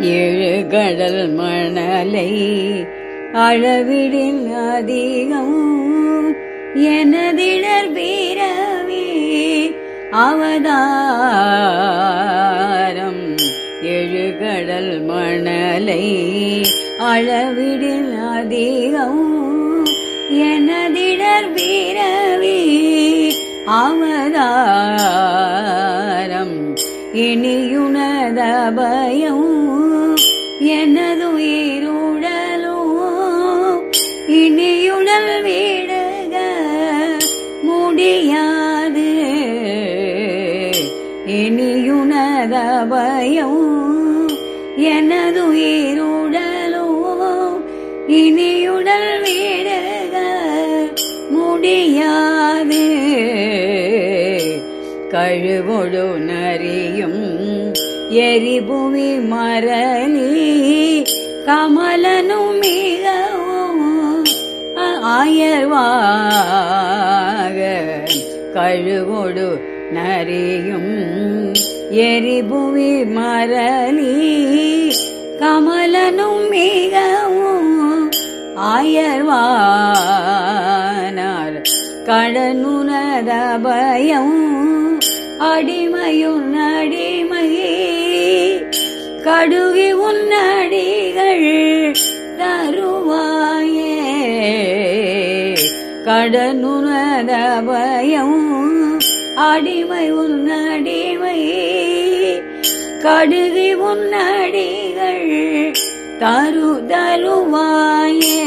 ஏழு கடல் மணலை அளவிடின் அதிகம். எனதிடர் வீரவே அவதாரம். ஏழு கடல் மணலை அளவிடின் அதிகம். எனதிடர் வீரவே அவதாரம். இனியுணத பயம் எனதுயிருடலோ இனியுடல் வீடக முடியாது. இனியுணத பயம் எனதுயிருடலோ இனியுடல் வீடக முடியாது. கழுவொழு நறியும் எரிபுவி மரணி கமலனும் மிகவும் ஆயர்வாக. கழுவொடு நரியும் எரிபுவி மரணி கமலனும் மிகவும் ஆயர்வானார். கடனுனத பயம் அடிமையுன் அடிமையே கடுகி உன்னடிகள் தருவாயே. கடனுனத பயம் அடிமை உன்னடிமை. கடுகி உன்னடிகள் தரு தருவாயே.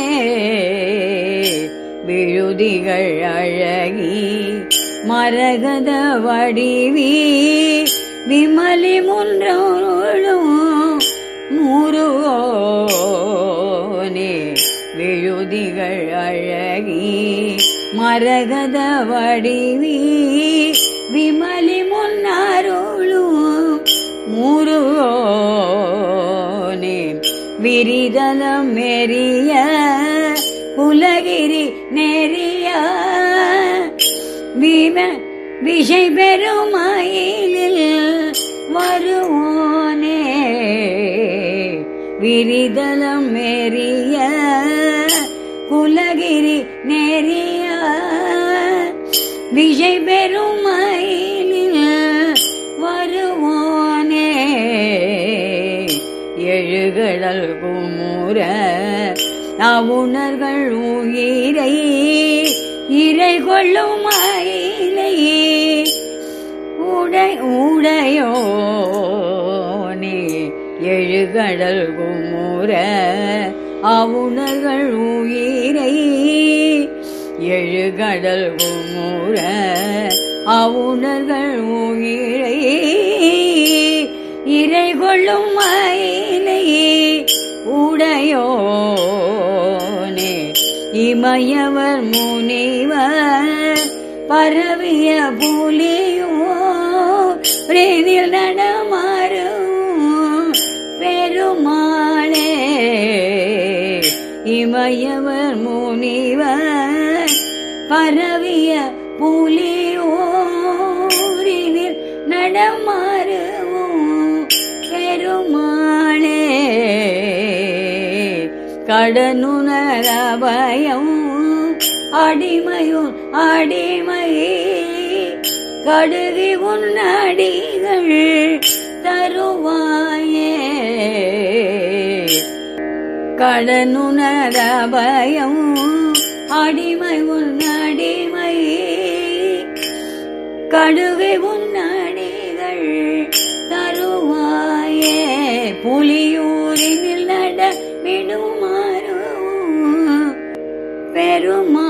விழுதிகள் அழகி மரகத வடிவி விமலி முன்றும் முருகோனே விழுதிகள் அழகி மரகத வடிவி விமலி முன்னருளும் முருகோனே விரிதலம் மெரிய குலகிரி நெறிய விம விஷை பெருமாயிலில் வருவோனே. விரிதலம் மேறிய குலகிரி நெறிய விஜய் பெருமையில வருவோனே. எழுகடல் குமுற அவுணர்கள் உயிரை இறை கொள்ளும் மயிலையே உடை உடையோ எழுகடல் குமுற அவுணர்கள் உயிரை. எழுகடல் குமுற அவுணர்கள் உயிரை. இறை கொள்ளும் மயிலை உடையோனே. இமயவர் முனிவர் பரவிய புலியோ பிரேதில் நடமா இமயவர் முனிவர் பரவிய புலியோரினில் நடமாறுவோ பெருமாளே கடனுணரபயம் அடிமையும் அடிமையே கடுதி உன்னடிகள் தருவாயே. கடனுணரபயம். அடிமை உன் அடிமை. கடுகை உன் அடிகள் தருவாயே. புலியூரினில் நட விடுமாறு பெருமா